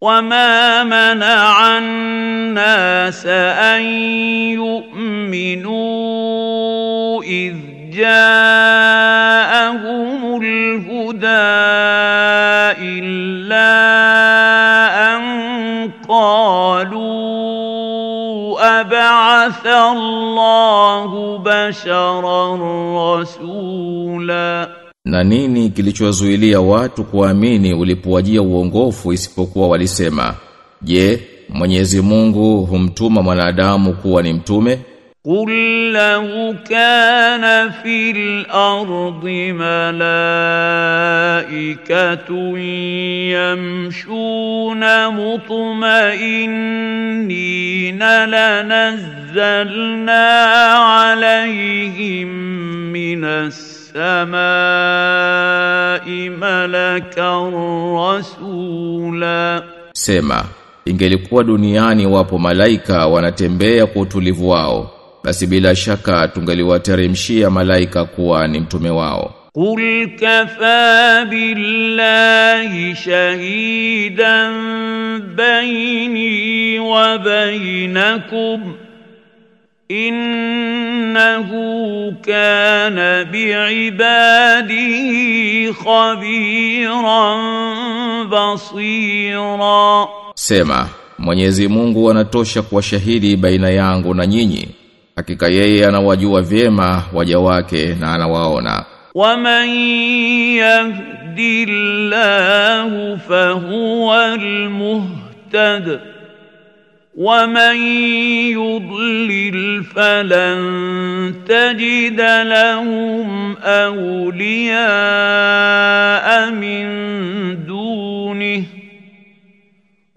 وما منع الناس ان يؤمنوا اذ جاءهم الهدى الا ان قالوا ابعث الله بشرا رسولا Na nini kilichowazuilia watu kuamini ulipowajia uongofu isipokuwa walisema, Je, Mwenyezi Mungu humtuma mwanadamu kuwa ni mtume? قل لو كان في الأرض ملائكه يمشون مطمئنين لنزلنا عليهم من السماء ملكا رسولا. Sema, ingelikuwa duniani wapo malaika wanatembea kwa utulivu wao, basi bila shaka tungaliwateremshia malaika kuwa ni mtume wao. Qul kafa billahi shahidan bayni wa baynakum. Innahu kana biibadihi khabiran basira. Sema Mwenyezi Mungu anatosha kuwa shahidi baina yangu na nyinyi. Hakika yeye anawajua vyema waja wake na anawaona. يهد الله فهو المهتد ومن يضلل فلن تجد لهم اولياء من دونه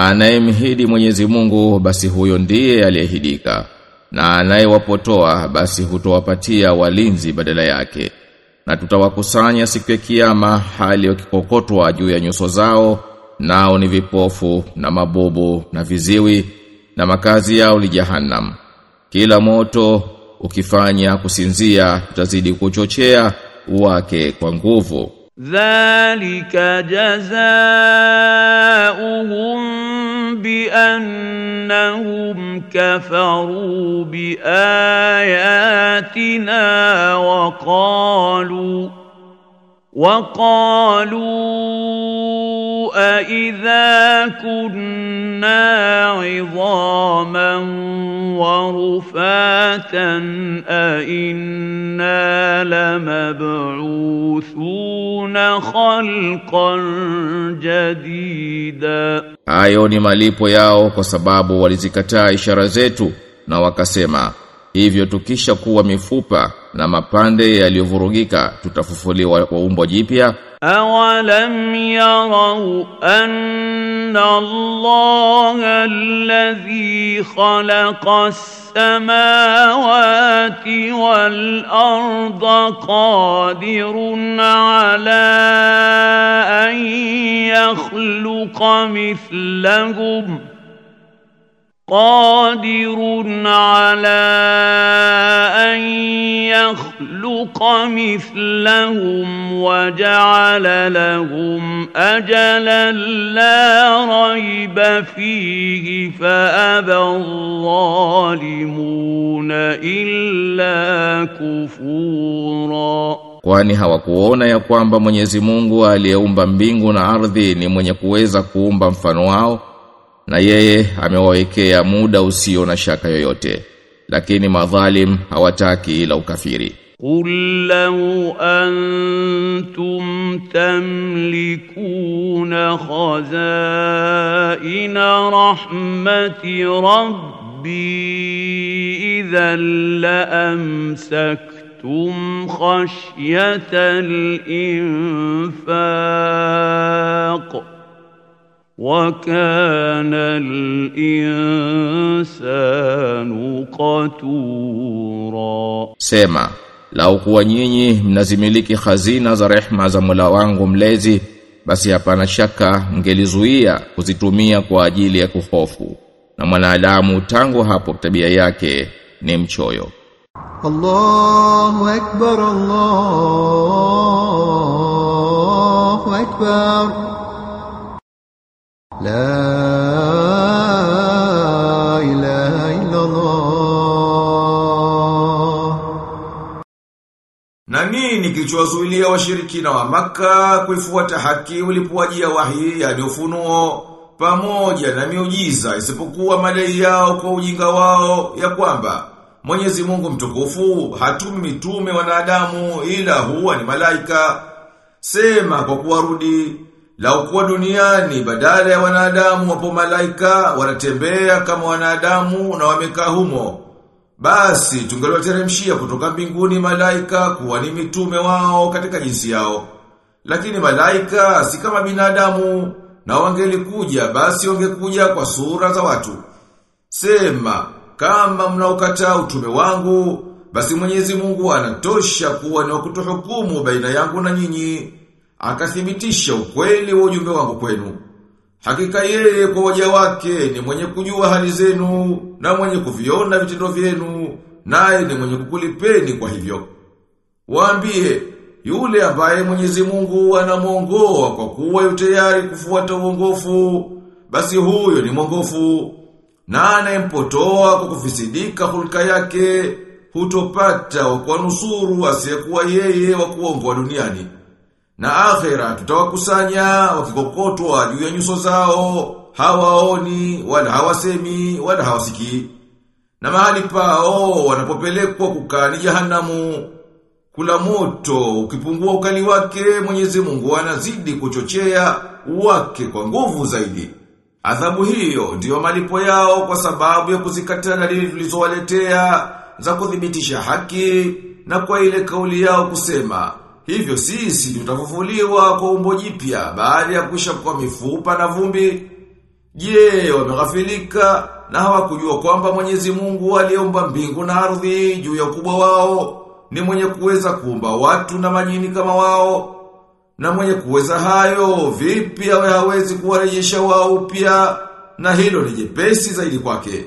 anayemhidi Mwenyezi Mungu basi huyo ndiye aliyehidika. Na anayewapotoa basi hutowapatia walinzi badala yake. Na tutawakusanya siku ya kiyama hali wakikokotwa juu ya nyuso zao nao ni vipofu na mabubu na viziwi na makazi yao ni jahannam. Kila moto ukifanya kusinzia utazidi kuchochea wake kwa nguvu. Dhalika jazaohum بأنهم كفروا بآياتنا وقالوا وقالوا أإذا كنا عظاما ورفاتا أإنا لمبعوثون خلقا جديدا Hayo ni malipo yao kwa sababu walizikataa ishara zetu na wakasema hivyo tukisha kuwa mifupa na mapande yaliyovurugika tutafufuliwa kwa umbo jipya أولم يروا أن الله الذي خلق السماوات والأرض قادر على أن يخلق مثلهم قادر على أن يخلق مثلهم وجعل لهم أجلا لا ريب فيه فأبى الظالمون إلا كفورا kwani hawakuona ya kwamba Mwenyezi Mungu aliyeumba mbingu na ardhi ni mwenye kuweza kuumba mfano wao Na yeye amewawekea muda usio na shaka yoyote lakini madhalim hawataki ila ukafiri قل لو أنتم تملكون خزائن رحمة ربي إذا لأمسكتم خشية الإنفاق وكان الإنسان قتورا Sema, lau kuwa nyinyi mnazimiliki hazina za rehma za Mola wangu mlezi, basi hapana shaka mngelizuia kuzitumia kwa ajili ya kuhofu. Na mwanadamu tangu hapo tabia yake ni mchoyo. الله أكبر الله أكبر Kilichowazuilia washirikina wa maka kuifuata haki ulipowajia wahi yani ufunuo pamoja na miujiza isipokuwa madai yao kwa ujinga wao ya kwamba Mwenyezi Mungu mtukufu hatumi mitume wanadamu ila huwa ni malaika. Sema kwa kuwarudi lau kuwa duniani badala ya wanadamu wapo malaika wanatembea kama wanadamu na wamekaa humo basi tungeliwateremshia kutoka mbinguni malaika kuwa ni mitume wao katika jinsi yao. Lakini malaika si kama binadamu na wangelikuja basi wangekuja kwa sura za watu. Sema kama mnaokataa utume wangu basi Mwenyezi Mungu anatosha kuwa ni wakutuhukumu baina yangu na nyinyi. Akathibitisha ukweli wa ujumbe wangu kwenu. Hakika yeye kwa waja wake ni mwenye kujua hali zenu na mwenye kuviona vitendo vyenu naye ni mwenye kukulipeni kwa hivyo. Waambie yule ambaye Mwenyezi Mungu anamuongoa kwa kuwa yu tayari kufuata uongofu basi huyo ni mwongofu na anayempotoa kwa kufisidika hulka yake hutopata kwa nusuru asiyekuwa yeye wa kuongoa duniani. Na akhira tutawakusanya wakikokotwa juu ya nyuso zao, hawaoni, wala hawasemi, wala hawasikii. Na mahali pao wanapopelekwa kukaa ni jahanamu. Kula moto ukipungua ukali wake Mwenyezi Mungu anazidi kuchochea wake kwa nguvu zaidi. Adhabu hiyo ndiyo malipo yao kwa sababu ya kuzikataa dalili tulizowaletea za kuthibitisha haki na kwa ile kauli yao kusema hivyo sisi tutafufuliwa kwa umbo jipya baada ya kuisha kwa mifupa na vumbi. Je, wameghafilika na hawakujua kwamba Mwenyezi Mungu aliumba mbingu na ardhi juu ya ukubwa wao ni mwenye kuweza kuumba watu na majini kama wao na mwenye kuweza hayo vipi awe hawezi kuwarejesha wao upya na hilo ni jepesi zaidi kwake.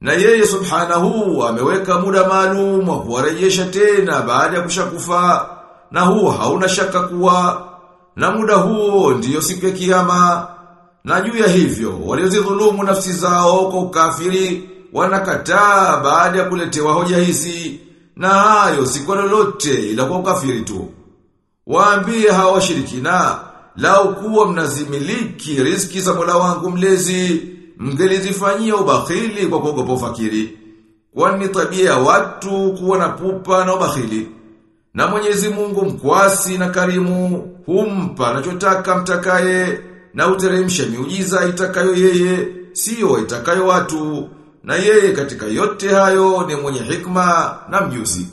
Na yeye subhanahu ameweka muda maalum wa kuwarejesha tena baada ya kushakufa na huo hauna shaka kuwa na muda huo ndiyo siku ya kiyama na juu ya hivyo waliozidhulumu nafsi zao kwa ukafiri wanakataa baada ya kuletewa hoja hizi na hayo si kwa lolote ila kwa ukafiri tu. Waambie hawa washirikina, lau kuwa mnazimiliki riski za Mola wangu mlezi, mngelizifanyia ubakhili kwa kuogopa ufakiri. Kwani tabia ya watu kuwa na pupa na ubakhili. Na Mwenyezi Mungu mkwasi na karimu, humpa anachotaka mtakaye, na uteremsha miujiza itakayo yeye, sio itakayo watu, na yeye katika yote hayo ni mwenye hikma na mjuzi.